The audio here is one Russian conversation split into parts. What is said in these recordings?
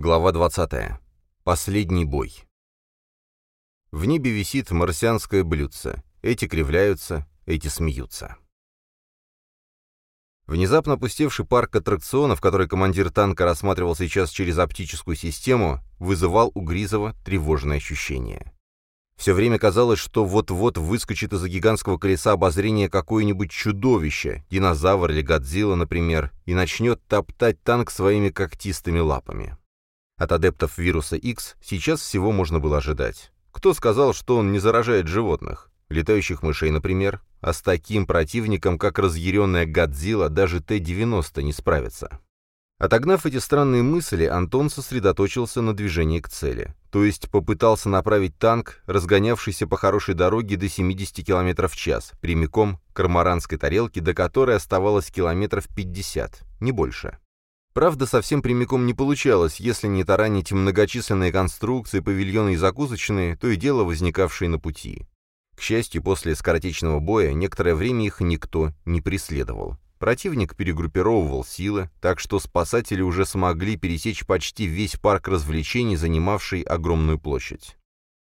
Глава 20. Последний бой. В небе висит марсианское блюдце. Эти кривляются, эти смеются. Внезапно опустевший парк аттракционов, который командир танка рассматривал сейчас через оптическую систему, вызывал у Гризова тревожное ощущение. Все время казалось, что вот-вот выскочит из-за гигантского колеса обозрения какое-нибудь чудовище, динозавр или Годзилла, например, и начнет топтать танк своими когтистыми лапами. От адептов вируса X сейчас всего можно было ожидать. Кто сказал, что он не заражает животных? Летающих мышей, например. А с таким противником, как разъяренная Годзилла, даже Т-90 не справится. Отогнав эти странные мысли, Антон сосредоточился на движении к цели. То есть попытался направить танк, разгонявшийся по хорошей дороге до 70 км в час, прямиком к кармаранской тарелке, до которой оставалось километров 50, не больше. Правда, совсем прямиком не получалось, если не таранить многочисленные конструкции, павильоны и закусочные, то и дело возникавшие на пути. К счастью, после скоротечного боя некоторое время их никто не преследовал. Противник перегруппировывал силы, так что спасатели уже смогли пересечь почти весь парк развлечений, занимавший огромную площадь.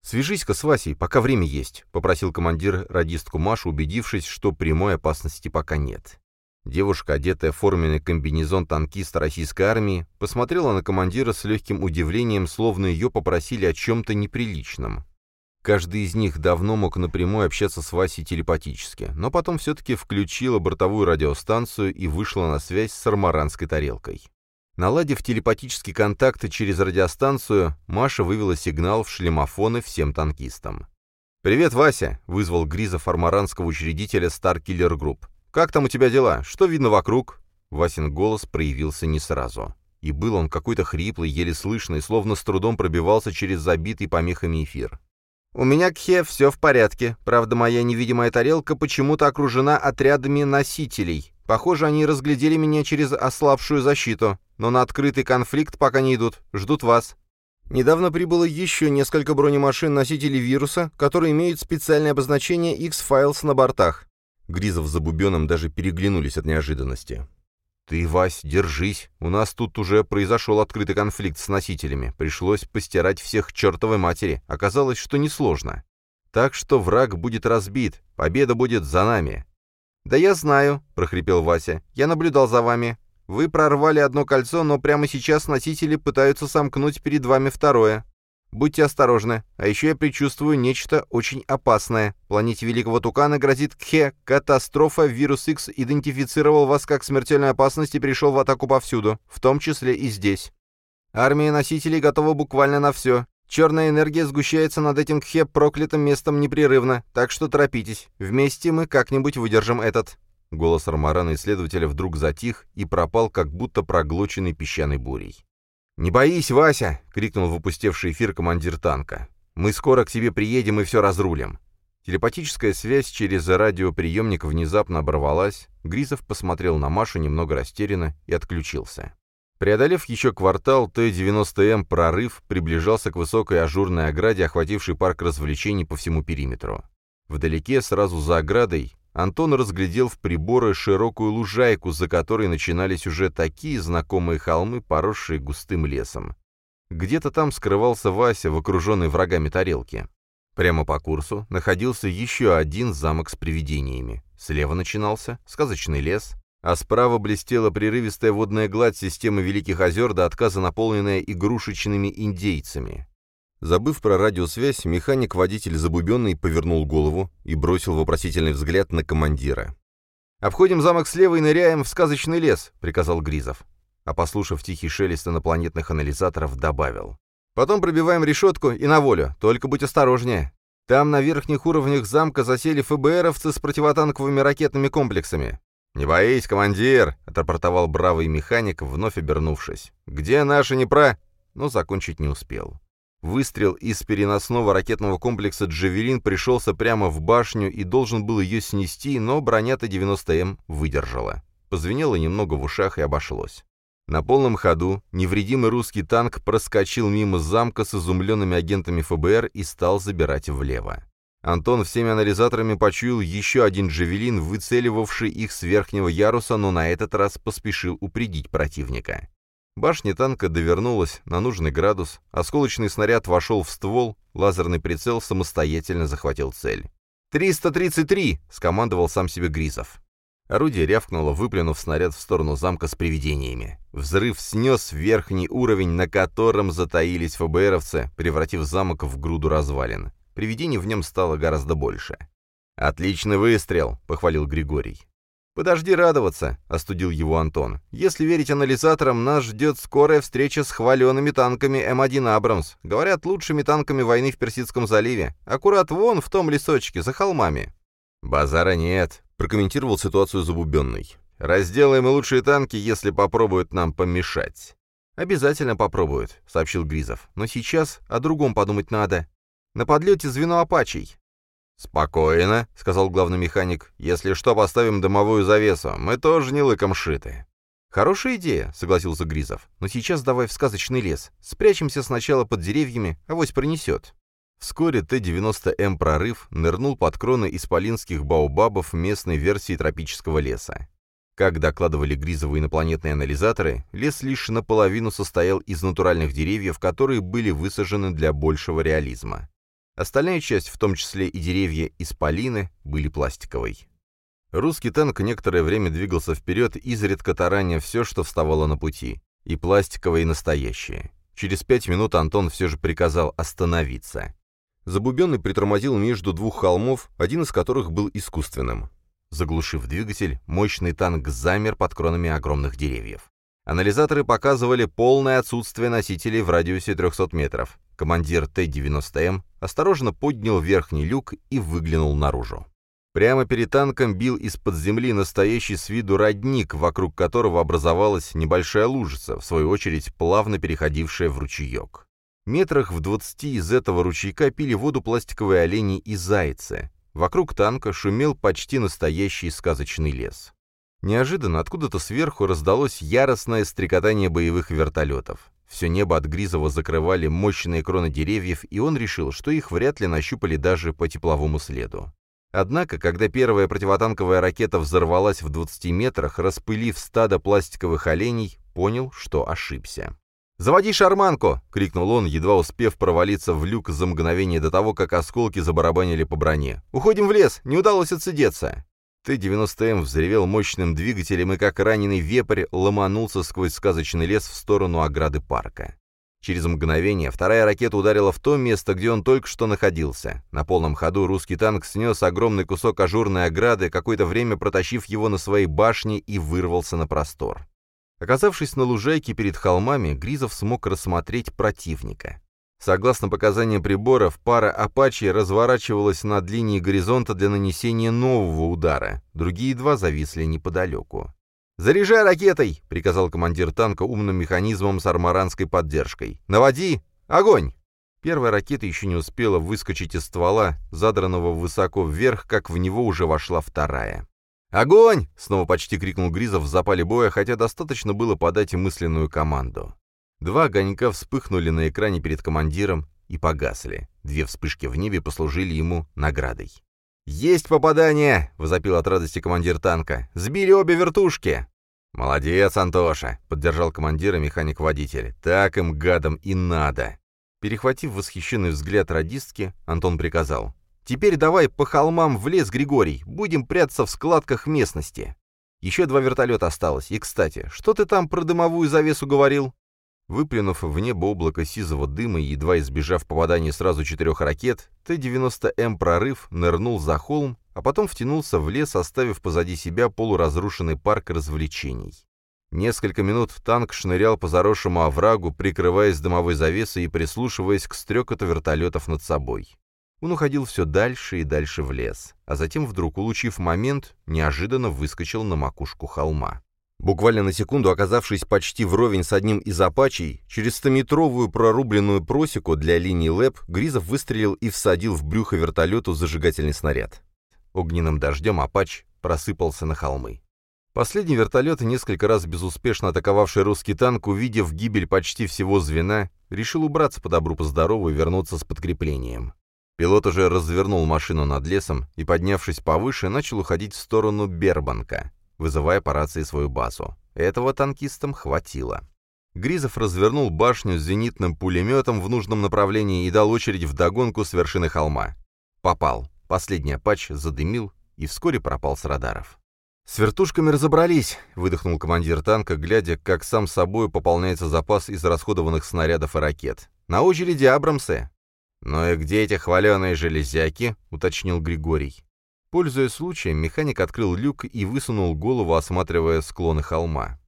«Свяжись-ка с Васей, пока время есть», — попросил командир радистку Машу, убедившись, что прямой опасности пока нет. Девушка, одетая в форменный комбинезон танкиста российской армии, посмотрела на командира с легким удивлением, словно ее попросили о чем-то неприличном. Каждый из них давно мог напрямую общаться с Васей телепатически, но потом все-таки включила бортовую радиостанцию и вышла на связь с армаранской тарелкой. Наладив телепатический контакт через радиостанцию, Маша вывела сигнал в шлемофоны всем танкистам. «Привет, Вася!» — вызвал Гриза армаранского учредителя Star Killer Group. «Как там у тебя дела? Что видно вокруг?» Васин голос проявился не сразу. И был он какой-то хриплый, еле слышный, словно с трудом пробивался через забитый помехами эфир. «У меня, Кхе, все в порядке. Правда, моя невидимая тарелка почему-то окружена отрядами носителей. Похоже, они разглядели меня через ослабшую защиту. Но на открытый конфликт пока не идут. Ждут вас. Недавно прибыло еще несколько бронемашин-носителей вируса, которые имеют специальное обозначение X-Files на бортах. Гризов с Забубеном даже переглянулись от неожиданности. «Ты, Вась, держись. У нас тут уже произошел открытый конфликт с носителями. Пришлось постирать всех чертовой матери. Оказалось, что несложно. Так что враг будет разбит. Победа будет за нами». «Да я знаю», — прохрипел Вася. «Я наблюдал за вами. Вы прорвали одно кольцо, но прямо сейчас носители пытаются сомкнуть перед вами второе. Будьте осторожны. А еще я предчувствую нечто очень опасное. Планете Великого Тукана грозит Кхе. Катастрофа. Вирус X идентифицировал вас как смертельную опасность и перешел в атаку повсюду, в том числе и здесь. Армия носителей готова буквально на все. Черная энергия сгущается над этим Кхе проклятым местом непрерывно, так что торопитесь. Вместе мы как-нибудь выдержим этот. Голос Армарана исследователя вдруг затих и пропал, как будто проглоченный песчаной бурей. «Не боись, Вася!» — крикнул в опустевший эфир командир танка. «Мы скоро к тебе приедем и все разрулим». Телепатическая связь через радиоприемник внезапно оборвалась, Гризов посмотрел на Машу немного растерянно и отключился. Преодолев еще квартал, Т-90М «Прорыв» приближался к высокой ажурной ограде, охватившей парк развлечений по всему периметру. Вдалеке, сразу за оградой, Антон разглядел в приборы широкую лужайку, за которой начинались уже такие знакомые холмы, поросшие густым лесом. Где-то там скрывался Вася в окруженной врагами тарелке. Прямо по курсу находился еще один замок с привидениями. Слева начинался сказочный лес, а справа блестела прерывистая водная гладь системы Великих озер до отказа наполненная игрушечными индейцами. Забыв про радиосвязь, механик-водитель забубенный повернул голову и бросил вопросительный взгляд на командира. «Обходим замок слева и ныряем в сказочный лес», — приказал Гризов. А послушав тихий шелест инопланетных анализаторов, добавил. «Потом пробиваем решетку и на волю, только будь осторожнее. Там на верхних уровнях замка засели ФБРовцы с противотанковыми ракетными комплексами». «Не боись, командир», — отрапортовал бравый механик, вновь обернувшись. «Где наши непра...» Но закончить не успел. Выстрел из переносного ракетного комплекса «Джавелин» пришелся прямо в башню и должен был ее снести, но броня Т-90М выдержала. Позвенело немного в ушах и обошлось. На полном ходу невредимый русский танк проскочил мимо замка с изумленными агентами ФБР и стал забирать влево. Антон всеми анализаторами почуял еще один «Джавелин», выцеливавший их с верхнего яруса, но на этот раз поспешил упредить противника. Башня танка довернулась на нужный градус, осколочный снаряд вошел в ствол, лазерный прицел самостоятельно захватил цель. «333!» — скомандовал сам себе Гризов. Орудие рявкнуло, выплюнув снаряд в сторону замка с привидениями. Взрыв снес верхний уровень, на котором затаились ФБРовцы, превратив замок в груду развалин. Привидений в нем стало гораздо больше. «Отличный выстрел!» — похвалил Григорий. «Подожди радоваться», — остудил его Антон. «Если верить анализаторам, нас ждет скорая встреча с хваленными танками М1 «Абрамс». Говорят, лучшими танками войны в Персидском заливе. Аккурат вон в том лесочке, за холмами». «Базара нет», — прокомментировал ситуацию Забубенный. «Разделаем лучшие танки, если попробуют нам помешать». «Обязательно попробуют», — сообщил Гризов. «Но сейчас о другом подумать надо. На подлете звено «Апачей». «Спокойно», — сказал главный механик. «Если что, поставим дымовую завесу. Мы тоже не лыком шиты». «Хорошая идея», — согласился Гризов. «Но сейчас давай в сказочный лес. Спрячемся сначала под деревьями, авось пронесет». Вскоре Т-90М «Прорыв» нырнул под кроны исполинских баобабов местной версии тропического леса. Как докладывали Гризовы инопланетные анализаторы, лес лишь наполовину состоял из натуральных деревьев, которые были высажены для большего реализма. Остальная часть, в том числе и деревья из полины, были пластиковой. Русский танк некоторое время двигался вперед, изредка тараня все, что вставало на пути. И пластиковое, и настоящее. Через пять минут Антон все же приказал остановиться. Забубенный притормозил между двух холмов, один из которых был искусственным. Заглушив двигатель, мощный танк замер под кронами огромных деревьев. Анализаторы показывали полное отсутствие носителей в радиусе 300 метров. Командир Т-90М осторожно поднял верхний люк и выглянул наружу. Прямо перед танком бил из-под земли настоящий с виду родник, вокруг которого образовалась небольшая лужица, в свою очередь плавно переходившая в ручеек. Метрах в двадцати из этого ручейка пили воду пластиковые олени и зайцы. Вокруг танка шумел почти настоящий сказочный лес. Неожиданно откуда-то сверху раздалось яростное стрекотание боевых вертолетов. Все небо от Гризова закрывали мощные кроны деревьев, и он решил, что их вряд ли нащупали даже по тепловому следу. Однако, когда первая противотанковая ракета взорвалась в 20 метрах, распылив стадо пластиковых оленей, понял, что ошибся. «Заводи шарманку!» — крикнул он, едва успев провалиться в люк за мгновение до того, как осколки забарабанили по броне. «Уходим в лес! Не удалось отсидеться!» Т-90М взревел мощным двигателем и, как раненый вепрь, ломанулся сквозь сказочный лес в сторону ограды парка. Через мгновение вторая ракета ударила в то место, где он только что находился. На полном ходу русский танк снес огромный кусок ажурной ограды, какое-то время протащив его на своей башне и вырвался на простор. Оказавшись на лужайке перед холмами, Гризов смог рассмотреть противника. Согласно показаниям приборов, пара «Апачи» разворачивалась над линией горизонта для нанесения нового удара. Другие два зависли неподалеку. «Заряжай ракетой!» — приказал командир танка умным механизмом с армаранской поддержкой. «Наводи! Огонь!» Первая ракета еще не успела выскочить из ствола, задранного высоко вверх, как в него уже вошла вторая. «Огонь!» — снова почти крикнул Гризов в запале боя, хотя достаточно было подать мысленную команду. Два огонька вспыхнули на экране перед командиром и погасли. Две вспышки в небе послужили ему наградой. «Есть попадание!» — возопил от радости командир танка. «Сбили обе вертушки!» «Молодец, Антоша!» — поддержал командира механик-водитель. «Так им, гадам, и надо!» Перехватив восхищенный взгляд радистки, Антон приказал. «Теперь давай по холмам в лес, Григорий. Будем прятаться в складках местности. Еще два вертолета осталось. И, кстати, что ты там про дымовую завесу говорил?» Выплюнув в небо облако сизого дыма и едва избежав попадания сразу четырех ракет, Т-90М «Прорыв» нырнул за холм, а потом втянулся в лес, оставив позади себя полуразрушенный парк развлечений. Несколько минут танк шнырял по заросшему оврагу, прикрываясь дымовой завесой и прислушиваясь к стрекоту вертолетов над собой. Он уходил все дальше и дальше в лес, а затем вдруг, улучив момент, неожиданно выскочил на макушку холма. Буквально на секунду оказавшись почти вровень с одним из апачей, через стометровую прорубленную просеку для линии ЛЭП, Гризов выстрелил и всадил в брюхо вертолету зажигательный снаряд. Огненным дождем апач просыпался на холмы. Последний вертолет, несколько раз безуспешно атаковавший русский танк, увидев гибель почти всего звена, решил убраться по добру по здорову и вернуться с подкреплением. Пилот уже развернул машину над лесом и, поднявшись повыше, начал уходить в сторону Бербанка вызывая по рации свою базу. Этого танкистам хватило. Гризов развернул башню с зенитным пулеметом в нужном направлении и дал очередь вдогонку с вершины холма. Попал. Последний апач задымил и вскоре пропал с радаров. «С вертушками разобрались», — выдохнул командир танка, глядя, как сам собой пополняется запас из расходованных снарядов и ракет. «На очереди Абрамсы». «Ну и где эти хваленые железяки?» — уточнил Григорий. Пользуясь случаем, механик открыл люк и высунул голову, осматривая склоны холма.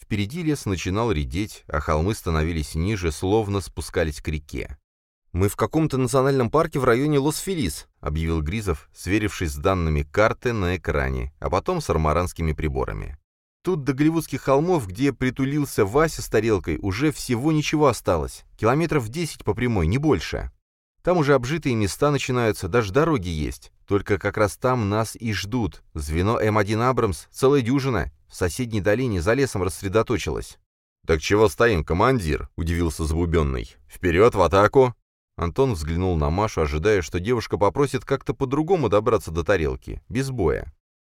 Впереди лес начинал редеть, а холмы становились ниже, словно спускались к реке. «Мы в каком-то национальном парке в районе Лос-Фелис», — объявил Гризов, сверившись с данными карты на экране, а потом с армаранскими приборами. «Тут до Голливудских холмов, где притулился Вася с тарелкой, уже всего ничего осталось. Километров десять по прямой, не больше. Там уже обжитые места начинаются, даже дороги есть. Только как раз там нас и ждут. Звено М1 Абрамс, целая дюжина, в соседней долине за лесом рассредоточилась». «Так чего стоим, командир?» — удивился Забубенный. «Вперед, в атаку!» Антон взглянул на Машу, ожидая, что девушка попросит как-то по-другому добраться до тарелки, без боя.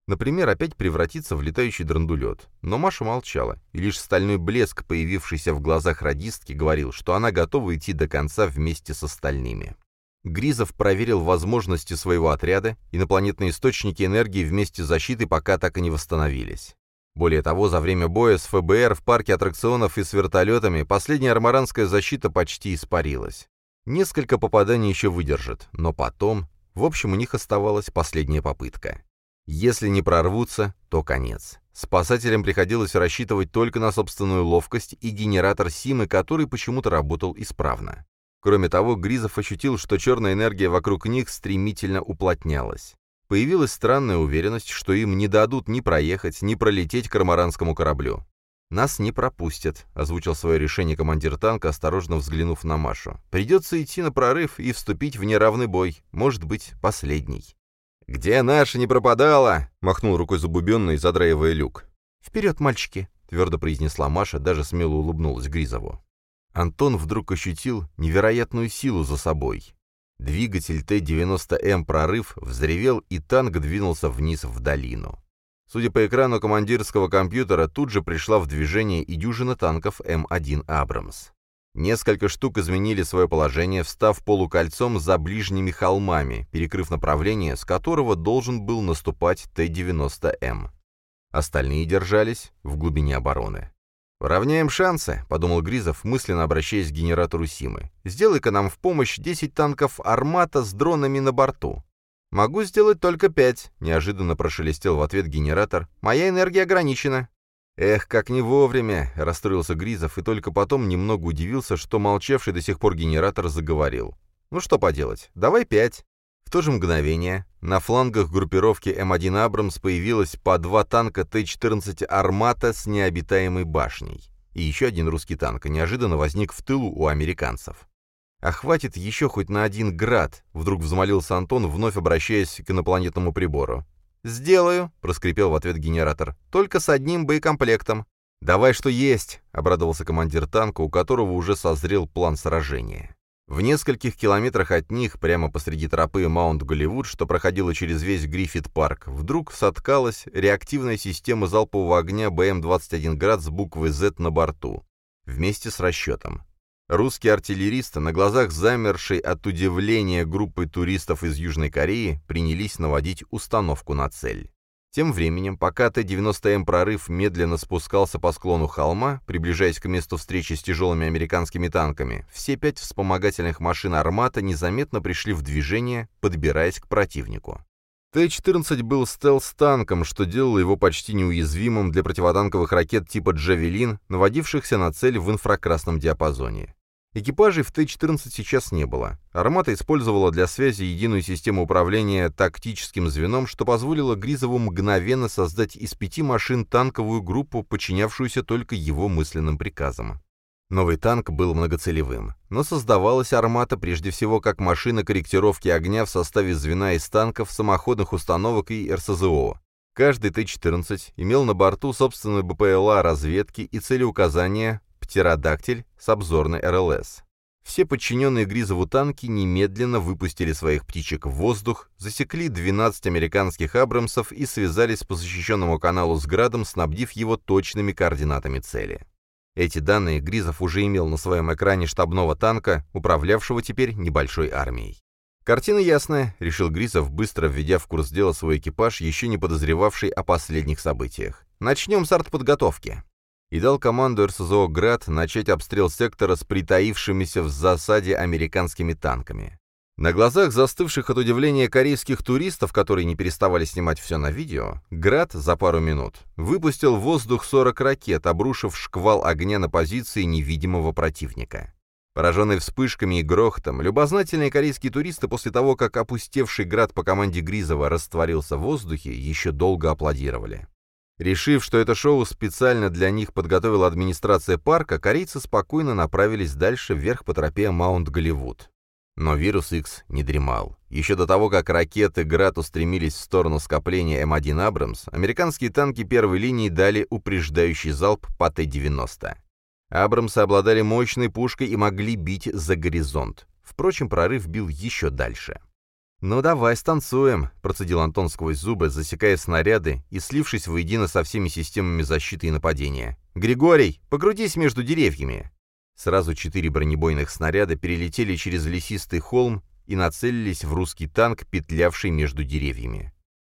Например, опять превратиться в летающий драндулет. Но Маша молчала, и лишь стальной блеск, появившийся в глазах радистки, говорил, что она готова идти до конца вместе с остальными. Гризов проверил возможности своего отряда, инопланетные источники энергии вместе с защитой пока так и не восстановились. Более того, за время боя с ФБР в парке аттракционов и с вертолетами последняя армаранская защита почти испарилась. Несколько попаданий еще выдержат, но потом... В общем, у них оставалась последняя попытка. Если не прорвутся, то конец. Спасателям приходилось рассчитывать только на собственную ловкость и генератор Симы, который почему-то работал исправно. Кроме того, Гризов ощутил, что черная энергия вокруг них стремительно уплотнялась. Появилась странная уверенность, что им не дадут ни проехать, ни пролететь к кармаранскому кораблю. «Нас не пропустят», — озвучил свое решение командир танка, осторожно взглянув на Машу. «Придется идти на прорыв и вступить в неравный бой, может быть, последний». «Где наша не пропадала?» — махнул рукой забубенный, задраивая люк. «Вперед, мальчики!» — твердо произнесла Маша, даже смело улыбнулась Гризову. Антон вдруг ощутил невероятную силу за собой. Двигатель Т-90М «Прорыв» взревел, и танк двинулся вниз в долину. Судя по экрану командирского компьютера, тут же пришла в движение и дюжина танков М1 «Абрамс». Несколько штук изменили свое положение, встав полукольцом за ближними холмами, перекрыв направление, с которого должен был наступать Т-90М. Остальные держались в глубине обороны. «Равняем шансы», — подумал Гризов, мысленно обращаясь к генератору Симы. «Сделай-ка нам в помощь 10 танков «Армата» с дронами на борту. «Могу сделать только пять», — неожиданно прошелестел в ответ генератор. «Моя энергия ограничена». «Эх, как не вовремя!» — расстроился Гризов и только потом немного удивился, что молчавший до сих пор генератор заговорил. «Ну что поделать, давай пять». В то же мгновение на флангах группировки М1 «Абрамс» появилось по два танка Т-14 «Армата» с необитаемой башней. И еще один русский танк неожиданно возник в тылу у американцев. «А хватит еще хоть на один град», — вдруг взмолился Антон, вновь обращаясь к инопланетному прибору. «Сделаю», — проскрипел в ответ генератор. «Только с одним боекомплектом». «Давай, что есть», — обрадовался командир танка, у которого уже созрел план сражения. В нескольких километрах от них, прямо посреди тропы Маунт-Голливуд, что проходила через весь Гриффит-парк, вдруг соткалась реактивная система залпового огня БМ-21 «Град» с буквой «З» на борту, вместе с расчетом. Русские артиллеристы, на глазах замершей от удивления группы туристов из Южной Кореи, принялись наводить установку на цель. Тем временем, пока Т-90М прорыв медленно спускался по склону холма, приближаясь к месту встречи с тяжелыми американскими танками, все пять вспомогательных машин «Армата» незаметно пришли в движение, подбираясь к противнику. Т-14 был стелс-танком, что делало его почти неуязвимым для противотанковых ракет типа «Джавелин», наводившихся на цель в инфракрасном диапазоне. Экипажей в Т-14 сейчас не было. «Армата» использовала для связи единую систему управления тактическим звеном, что позволило Гризову мгновенно создать из пяти машин танковую группу, подчинявшуюся только его мысленным приказам. Новый танк был многоцелевым, но создавалась «Армата» прежде всего как машина корректировки огня в составе звена из танков, самоходных установок и РСЗО. Каждый Т-14 имел на борту собственную БПЛА разведки и целеуказания птеродактиль с обзорной РЛС. Все подчиненные Гризову танки немедленно выпустили своих птичек в воздух, засекли 12 американских «Абрамсов» и связались по защищенному каналу с «Градом», снабдив его точными координатами цели. Эти данные Гризов уже имел на своем экране штабного танка, управлявшего теперь небольшой армией. «Картина ясная», — решил Гризов, быстро введя в курс дела свой экипаж, еще не подозревавший о последних событиях. «Начнем с артподготовки». И дал команду РСЗО «Град» начать обстрел сектора с притаившимися в засаде американскими танками. На глазах застывших от удивления корейских туристов, которые не переставали снимать все на видео, Град за пару минут выпустил в воздух 40 ракет, обрушив шквал огня на позиции невидимого противника. Пораженные вспышками и грохотом, любознательные корейские туристы после того, как опустевший град по команде Гризова растворился в воздухе, еще долго аплодировали. Решив, что это шоу специально для них подготовила администрация парка, корейцы спокойно направились дальше вверх по тропе Маунт-Голливуд. Но вирус X не дремал. Еще до того, как ракеты «Град» устремились в сторону скопления М1 «Абрамс», американские танки первой линии дали упреждающий залп по Т-90. «Абрамсы» обладали мощной пушкой и могли бить за горизонт. Впрочем, прорыв бил еще дальше. «Ну давай, станцуем», — процедил Антон сквозь зубы, засекая снаряды и слившись воедино со всеми системами защиты и нападения. «Григорий, покрутись между деревьями!» Сразу четыре бронебойных снаряда перелетели через лесистый холм и нацелились в русский танк, петлявший между деревьями.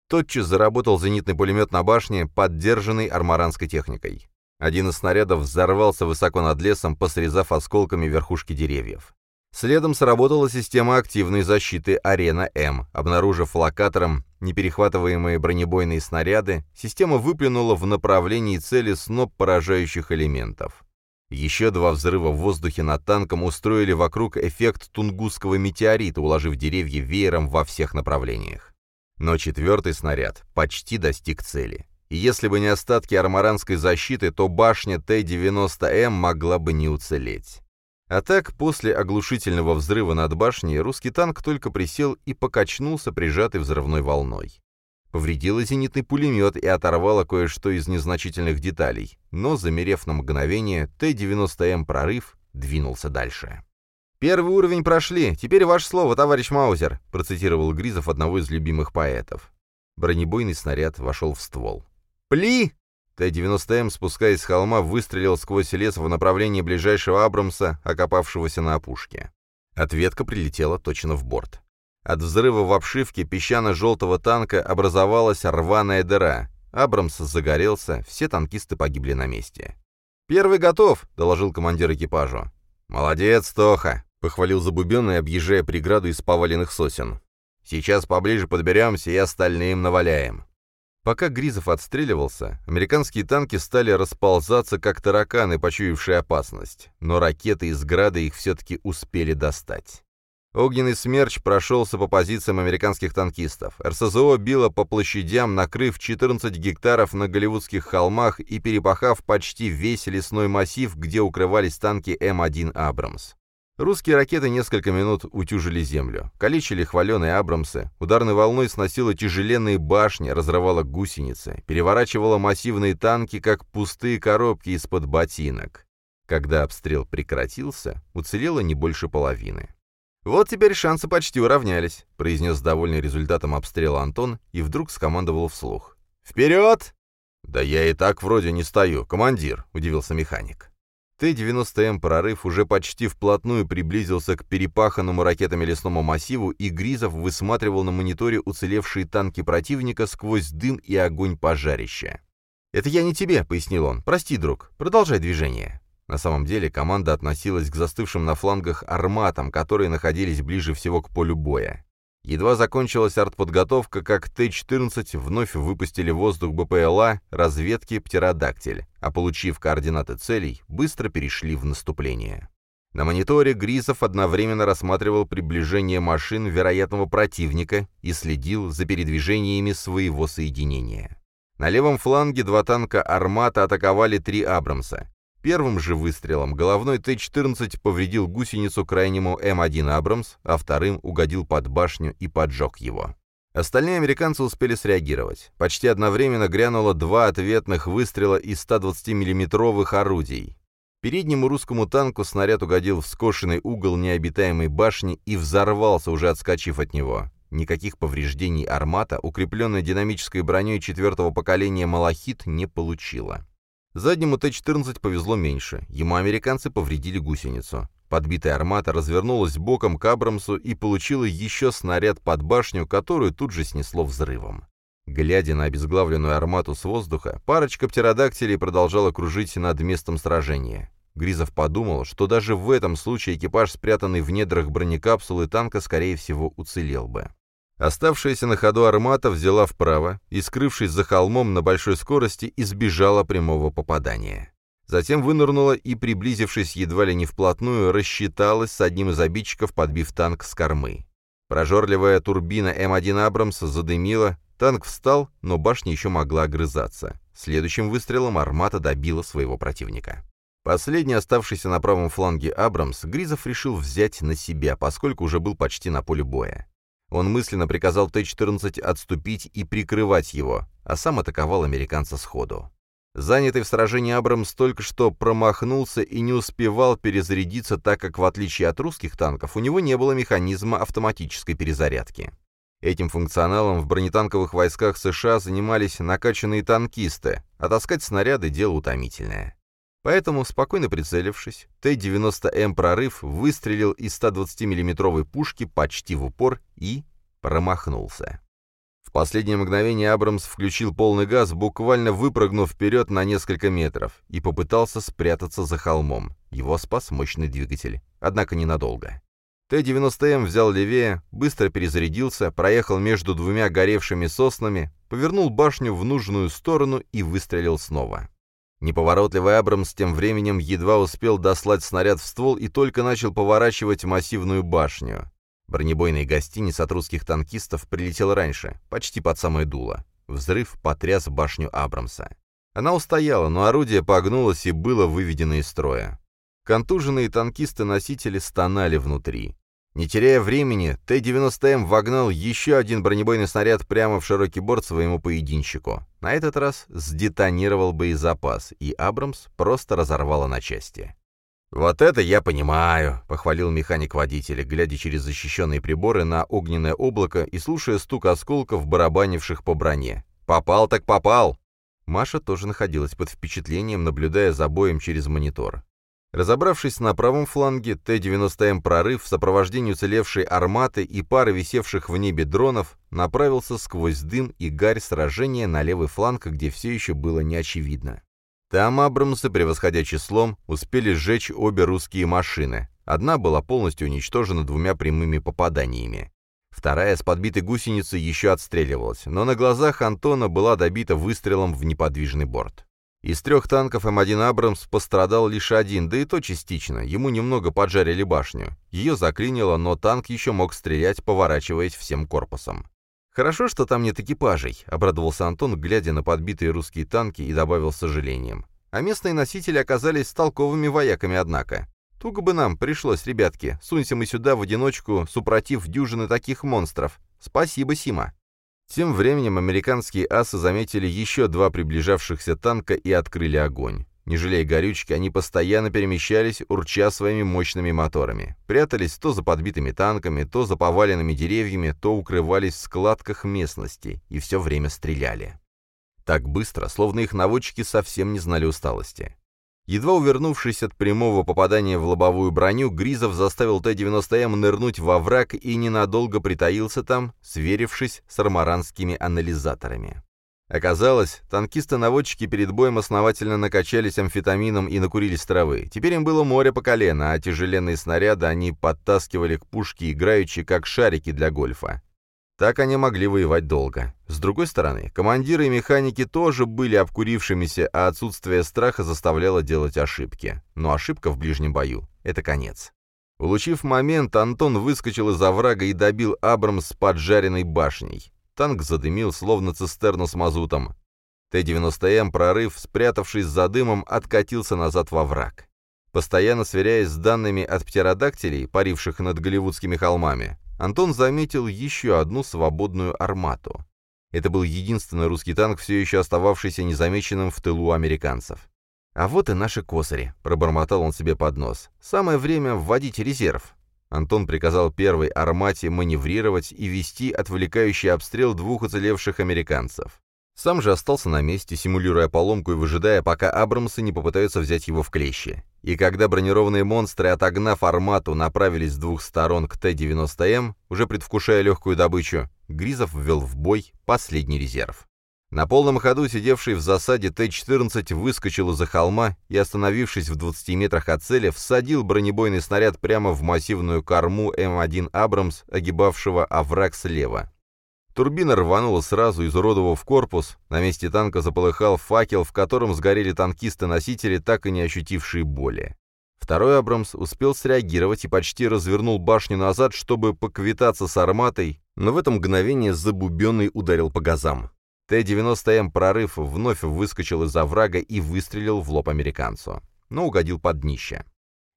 Тотчас заработал зенитный пулемет на башне, поддержанный армаранской техникой. Один из снарядов взорвался высоко над лесом, посрезав осколками верхушки деревьев. Следом сработала система активной защиты «Арена-М». Обнаружив локатором неперехватываемые бронебойные снаряды, система выплюнула в направлении цели сноп поражающих элементов. Еще два взрыва в воздухе над танком устроили вокруг эффект тунгусского метеорита, уложив деревья веером во всех направлениях. Но четвертый снаряд почти достиг цели. И если бы не остатки армаранской защиты, то башня Т-90М могла бы не уцелеть. А так, после оглушительного взрыва над башней, русский танк только присел и покачнулся, прижатый взрывной волной повредила зенитный пулемет и оторвала кое-что из незначительных деталей, но, замерев на мгновение, Т-90М прорыв двинулся дальше. «Первый уровень прошли, теперь ваше слово, товарищ Маузер», процитировал Гризов одного из любимых поэтов. Бронебойный снаряд вошел в ствол. «Пли!» Т-90М, спускаясь с холма, выстрелил сквозь лес в направлении ближайшего Абрамса, окопавшегося на опушке. Ответка прилетела точно в борт. От взрыва в обшивке песчано-желтого танка образовалась рваная дыра. Абрамс загорелся, все танкисты погибли на месте. «Первый готов», — доложил командир экипажу. «Молодец, Тоха», — похвалил Забубенный, объезжая преграду из поваленных сосен. «Сейчас поближе подберемся и остальным наваляем». Пока Гризов отстреливался, американские танки стали расползаться, как тараканы, почуявшие опасность, но ракеты из града их все-таки успели достать. Огненный смерч прошелся по позициям американских танкистов. РСЗО било по площадям, накрыв 14 гектаров на Голливудских холмах и перепахав почти весь лесной массив, где укрывались танки М1 «Абрамс». Русские ракеты несколько минут утюжили землю, калечили хваленые «Абрамсы», ударной волной сносило тяжеленные башни, разрывало гусеницы, переворачивало массивные танки, как пустые коробки из-под ботинок. Когда обстрел прекратился, уцелело не больше половины. «Вот теперь шансы почти уравнялись», — произнес довольный результатом обстрела Антон и вдруг скомандовал вслух. «Вперед!» «Да я и так вроде не стою, командир», — удивился механик. Т-90М прорыв уже почти вплотную приблизился к перепаханному ракетами лесному массиву, и Гризов высматривал на мониторе уцелевшие танки противника сквозь дым и огонь пожарища. «Это я не тебе», — пояснил он. «Прости, друг. Продолжай движение». На самом деле команда относилась к застывшим на флангах арматам, которые находились ближе всего к полю боя. Едва закончилась артподготовка, как Т-14 вновь выпустили воздух БПЛА разведки «Птеродактиль», а получив координаты целей, быстро перешли в наступление. На мониторе Гризов одновременно рассматривал приближение машин вероятного противника и следил за передвижениями своего соединения. На левом фланге два танка «Армата» атаковали три «Абрамса». Первым же выстрелом головной Т-14 повредил гусеницу крайнему М1 «Абрамс», а вторым угодил под башню и поджег его. Остальные американцы успели среагировать. Почти одновременно грянуло два ответных выстрела из 120 миллиметровых орудий. Переднему русскому танку снаряд угодил в скошенный угол необитаемой башни и взорвался, уже отскочив от него. Никаких повреждений «Армата», укрепленная динамической броней четвертого поколения «Малахит», не получила. Заднему Т-14 повезло меньше, ему американцы повредили гусеницу. Подбитая армата развернулась боком к Абрамсу и получила еще снаряд под башню, которую тут же снесло взрывом. Глядя на обезглавленную армату с воздуха, парочка птеродактилей продолжала кружить над местом сражения. Гризов подумал, что даже в этом случае экипаж, спрятанный в недрах бронекапсулы танка, скорее всего, уцелел бы. Оставшаяся на ходу армата взяла вправо и, скрывшись за холмом на большой скорости, избежала прямого попадания. Затем вынырнула и, приблизившись едва ли не вплотную, рассчиталась с одним из обидчиков, подбив танк с кормы. Прожорливая турбина М1 «Абрамс» задымила, танк встал, но башня еще могла огрызаться. Следующим выстрелом армата добила своего противника. Последний, оставшийся на правом фланге Абрамс, Гризов решил взять на себя, поскольку уже был почти на поле боя. Он мысленно приказал Т-14 отступить и прикрывать его, а сам атаковал американца сходу. Занятый в сражении Абрамс только что промахнулся и не успевал перезарядиться, так как, в отличие от русских танков, у него не было механизма автоматической перезарядки. Этим функционалом в бронетанковых войсках США занимались накачанные танкисты, а таскать снаряды – дело утомительное. Поэтому, спокойно прицелившись, Т-90М «Прорыв» выстрелил из 120 миллиметровой пушки почти в упор и промахнулся последнее мгновение Абрамс включил полный газ, буквально выпрыгнув вперед на несколько метров, и попытался спрятаться за холмом. Его спас мощный двигатель. Однако ненадолго. Т-90М взял левее, быстро перезарядился, проехал между двумя горевшими соснами, повернул башню в нужную сторону и выстрелил снова. Неповоротливый Абрамс тем временем едва успел дослать снаряд в ствол и только начал поворачивать массивную башню. Бронебойный гостиниц от русских танкистов прилетел раньше, почти под самое дуло. Взрыв потряс башню Абрамса. Она устояла, но орудие погнулось и было выведено из строя. Контуженные танкисты-носители стонали внутри. Не теряя времени, Т-90М вогнал еще один бронебойный снаряд прямо в широкий борт своему поединщику. На этот раз сдетонировал боезапас, и Абрамс просто разорвало на части. «Вот это я понимаю», — похвалил механик водителя, глядя через защищенные приборы на огненное облако и слушая стук осколков, барабанивших по броне. «Попал так попал!» Маша тоже находилась под впечатлением, наблюдая за боем через монитор. Разобравшись на правом фланге, Т-90М «Прорыв» в сопровождении уцелевшей арматы и пары висевших в небе дронов направился сквозь дым и гарь сражения на левый фланг, где все еще было неочевидно. Там Абрамсы, превосходя числом, успели сжечь обе русские машины. Одна была полностью уничтожена двумя прямыми попаданиями. Вторая с подбитой гусеницей еще отстреливалась, но на глазах Антона была добита выстрелом в неподвижный борт. Из трех танков М1 «Абрамс» пострадал лишь один, да и то частично, ему немного поджарили башню. Ее заклинило, но танк еще мог стрелять, поворачиваясь всем корпусом. «Хорошо, что там нет экипажей», — обрадовался Антон, глядя на подбитые русские танки, и добавил с сожалением. «А местные носители оказались толковыми вояками, однако. Туго бы нам пришлось, ребятки, сунься мы сюда в одиночку, супротив дюжины таких монстров. Спасибо, Сима». Тем временем американские асы заметили еще два приближавшихся танка и открыли огонь. Не жалея горючки, они постоянно перемещались, урча своими мощными моторами. Прятались то за подбитыми танками, то за поваленными деревьями, то укрывались в складках местности и все время стреляли. Так быстро, словно их наводчики совсем не знали усталости. Едва увернувшись от прямого попадания в лобовую броню, Гризов заставил Т-90М нырнуть во враг и ненадолго притаился там, сверившись с армаранскими анализаторами. Оказалось, танкисты-наводчики перед боем основательно накачались амфетамином и накурились травы. Теперь им было море по колено, а тяжеленные снаряды они подтаскивали к пушке играючи, как шарики для гольфа. Так они могли воевать долго. С другой стороны, командиры и механики тоже были обкурившимися, а отсутствие страха заставляло делать ошибки. Но ошибка в ближнем бою — это конец. Улучив момент, Антон выскочил из оврага и добил Абрамс с поджаренной башней. Танк задымил, словно цистерну с мазутом. Т-90М, прорыв, спрятавшись за дымом, откатился назад во враг. Постоянно сверяясь с данными от птеродактилей, паривших над голливудскими холмами, Антон заметил еще одну свободную армату. Это был единственный русский танк, все еще остававшийся незамеченным в тылу американцев. «А вот и наши косари», — пробормотал он себе под нос. «Самое время вводить резерв. Антон приказал первой армате маневрировать и вести отвлекающий обстрел двух уцелевших американцев. Сам же остался на месте, симулируя поломку и выжидая, пока Абрамсы не попытаются взять его в клещи. И когда бронированные монстры, отогнав армату, направились с двух сторон к Т-90М, уже предвкушая легкую добычу, Гризов ввел в бой последний резерв. На полном ходу сидевший в засаде Т-14 выскочил из-за холма и, остановившись в 20 метрах от цели, всадил бронебойный снаряд прямо в массивную корму М1 «Абрамс», огибавшего овраг слева. Турбина рванула сразу, изуродовав корпус, на месте танка заполыхал факел, в котором сгорели танкисты-носители, так и не ощутившие боли. Второй «Абрамс» успел среагировать и почти развернул башню назад, чтобы поквитаться с арматой, но в это мгновение Забубенный ударил по газам. Т-90М прорыв вновь выскочил из оврага и выстрелил в лоб американцу, но угодил под днище.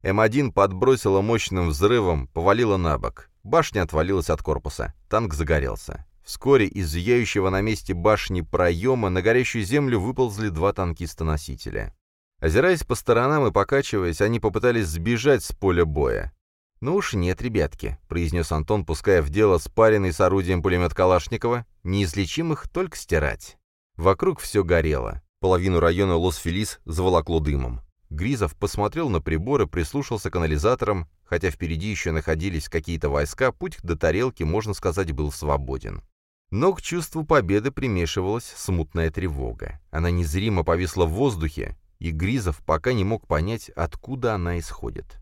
М1 подбросила мощным взрывом, повалила на бок. Башня отвалилась от корпуса. Танк загорелся. Вскоре из зияющего на месте башни проема на горящую землю выползли два танкиста-носителя. Озираясь по сторонам и покачиваясь, они попытались сбежать с поля боя. «Ну уж нет, ребятки», — произнес Антон, пуская в дело спаренный с орудием пулемет Калашникова, «неизлечимых только стирать». Вокруг все горело. Половину района Лос-Фелис заволокло дымом. Гризов посмотрел на приборы, прислушался к анализаторам, хотя впереди еще находились какие-то войска, путь до тарелки, можно сказать, был свободен. Но к чувству победы примешивалась смутная тревога. Она незримо повисла в воздухе, и Гризов пока не мог понять, откуда она исходит.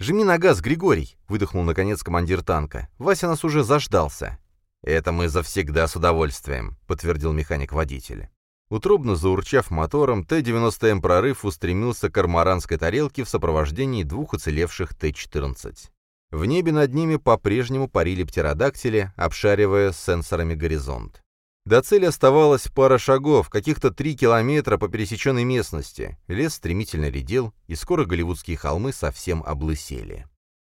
«Жми на газ, Григорий!» — выдохнул наконец командир танка. «Вася нас уже заждался». «Это мы завсегда с удовольствием», — подтвердил механик-водитель. Утробно заурчав мотором, Т-90М «Прорыв» устремился к армаранской тарелке в сопровождении двух уцелевших Т-14. В небе над ними по-прежнему парили птеродактили, обшаривая сенсорами горизонт. До цели оставалось пара шагов, каких-то три километра по пересеченной местности. Лес стремительно редел, и скоро голливудские холмы совсем облысели.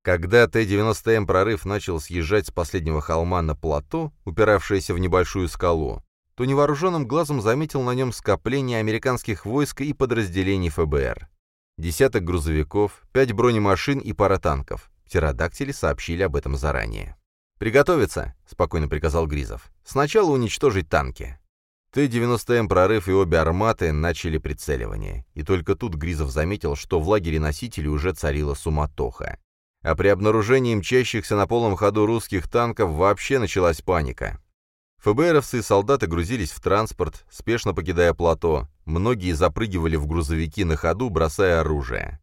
Когда Т-90М прорыв начал съезжать с последнего холма на плато, упиравшееся в небольшую скалу, то невооруженным глазом заметил на нем скопление американских войск и подразделений ФБР. Десяток грузовиков, пять бронемашин и пара танков. Птеродактили сообщили об этом заранее. «Приготовиться», — спокойно приказал Гризов. «Сначала уничтожить танки». Т-90М прорыв и обе арматы начали прицеливание, и только тут Гризов заметил, что в лагере носителей уже царила суматоха. А при обнаружении мчащихся на полном ходу русских танков вообще началась паника. ФБРовцы и солдаты грузились в транспорт, спешно покидая плато, многие запрыгивали в грузовики на ходу, бросая оружие.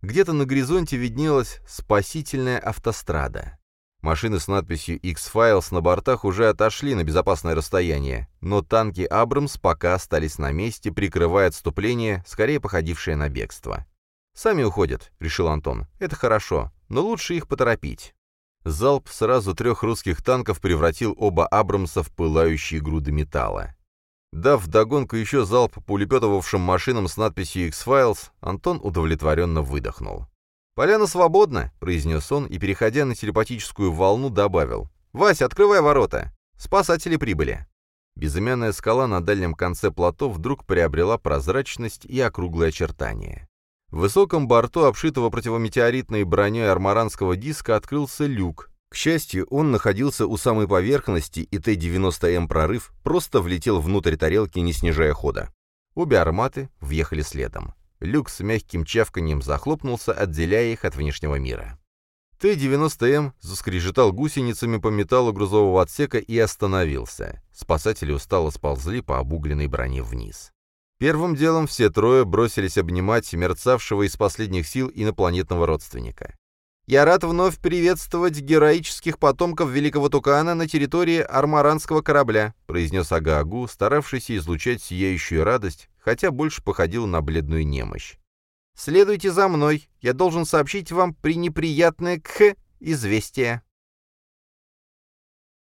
Где-то на горизонте виднелась спасительная автострада. Машины с надписью X-Files на бортах уже отошли на безопасное расстояние, но танки «Абрамс» пока остались на месте, прикрывая отступление, скорее походившее на бегство. «Сами уходят», — решил Антон. «Это хорошо, но лучше их поторопить». Залп сразу трех русских танков превратил оба «Абрамса» в пылающие груды металла. Дав вдогонку еще залп пулепетовавшим машинам с надписью X-Files, Антон удовлетворенно выдохнул. «Поляна свободна», — произнес он и, переходя на телепатическую волну, добавил. «Вася, открывай ворота! Спасатели прибыли!» Безымянная скала на дальнем конце плато вдруг приобрела прозрачность и округлые очертания. В высоком борту, обшитого противометеоритной броней армаранского диска, открылся люк. К счастью, он находился у самой поверхности, и Т-90М прорыв просто влетел внутрь тарелки, не снижая хода. Обе арматы въехали следом. Люк с мягким чавканием захлопнулся, отделяя их от внешнего мира. Т-90М заскрежетал гусеницами по металлу грузового отсека и остановился. Спасатели устало сползли по обугленной броне вниз. Первым делом все трое бросились обнимать мерцавшего из последних сил инопланетного родственника. «Я рад вновь приветствовать героических потомков Великого Тукана на территории армаранского корабля», произнес Агаагу, старавшийся излучать сияющую радость, хотя больше походил на бледную немощь. «Следуйте за мной, я должен сообщить вам пренеприятное кх известие».